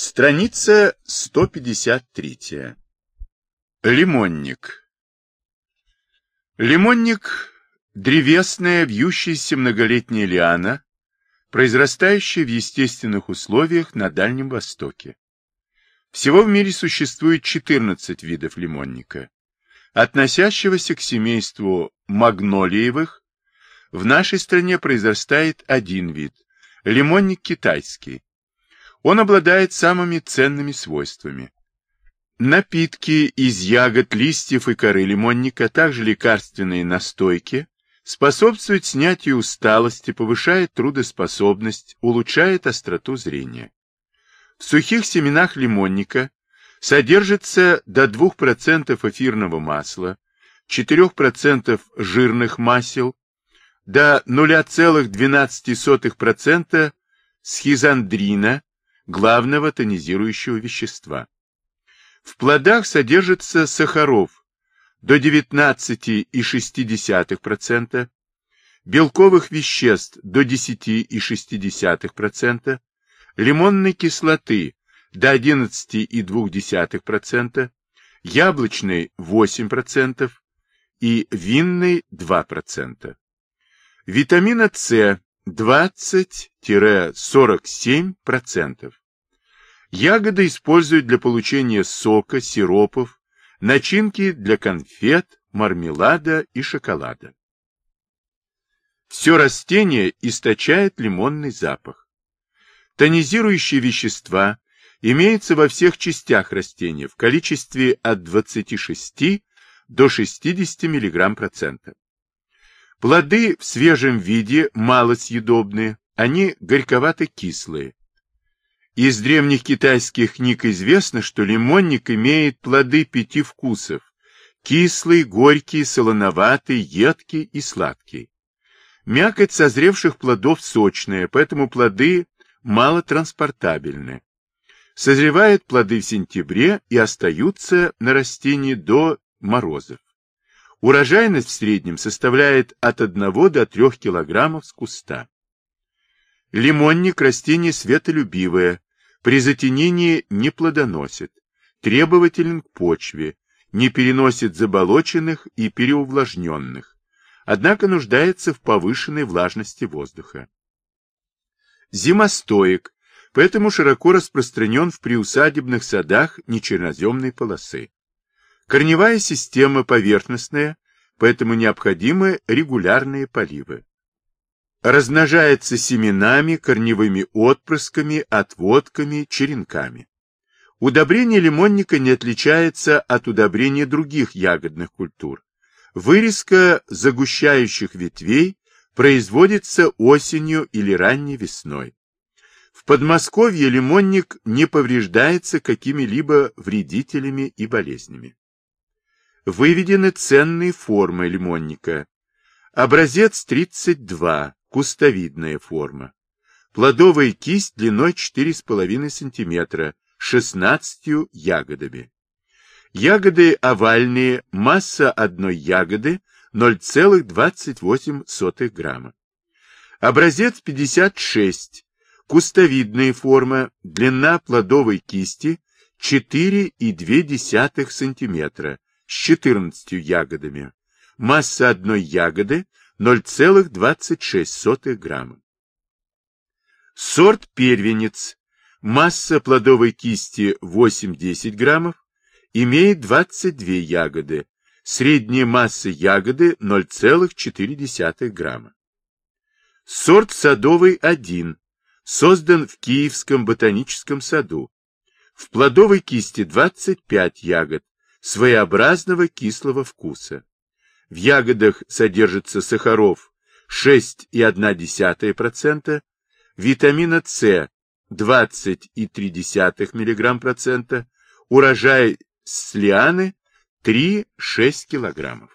Страница 153. Лимонник. Лимонник – древесная, вьющаяся многолетняя лиана, произрастающая в естественных условиях на Дальнем Востоке. Всего в мире существует 14 видов лимонника. Относящегося к семейству магнолиевых, в нашей стране произрастает один вид – лимонник китайский он обладает самыми ценными свойствами. Напитки из ягод, листьев и коры лимонника, а также лекарственные настойки, способствуют снятию усталости, повышает трудоспособность, улучшает остроту зрения. В сухих семенах лимонника содержится до 2% эфирного масла, 4% жирных масел, до 0,12% схизандрина, главного тонизирующего вещества. В плодах содержится сахаров до 19,6%, белковых веществ до 10,6%, лимонной кислоты до 11,2%, яблочной 8% и винной 2%. Витамина С 20-47%. Ягоды используют для получения сока, сиропов, начинки для конфет, мармелада и шоколада. Все растение источает лимонный запах. Тонизирующие вещества имеются во всех частях растения в количестве от 26 до 60 мг процента. Плоды в свежем виде малосъедобные, они горьковато-кислые, из древних китайских книг известно, что лимонник имеет плоды пяти вкусов – кислый, горький, солоноватый, едкий и сладкий. Мякоть созревших плодов сочная, поэтому плоды малотранспортабельны. Созревают плоды в сентябре и остаются на растении до морозов. Урожайность в среднем составляет от 1 до 3 кг с куста. Лимонник – растение светолюбивое, при затенении не плодоносит, требователен к почве, не переносит заболоченных и переувлажненных, однако нуждается в повышенной влажности воздуха. Зимостоек, поэтому широко распространен в приусадебных садах нечерноземной полосы. Корневая система поверхностная, поэтому необходимы регулярные поливы размножается семенами, корневыми отпрысками, отводками, черенками. Удобрение лимонника не отличается от удобрения других ягодных культур. Вырезка загущающих ветвей производится осенью или ранней весной. В Подмосковье лимонник не повреждается какими-либо вредителями и болезнями. Выведены ценные формы лимонника. Образец 32 кустовидная форма. Плодовая кисть длиной 4,5 см, 16 ягодами. Ягоды овальные, масса одной ягоды 0,28 грамма. Образец 56. Кустовидная форма, длина плодовой кисти 4,2 см, с 14 ягодами. Масса одной ягоды 0,26 грамма. Сорт первенец. Масса плодовой кисти 8-10 граммов. Имеет 22 ягоды. Средняя масса ягоды 0,4 грамма. Сорт садовый 1. Создан в Киевском ботаническом саду. В плодовой кисти 25 ягод своеобразного кислого вкуса. В ягодах содержится сахаров 6,1%, витамина С 20,3 мг%, урожай с лианы 3-6 кг.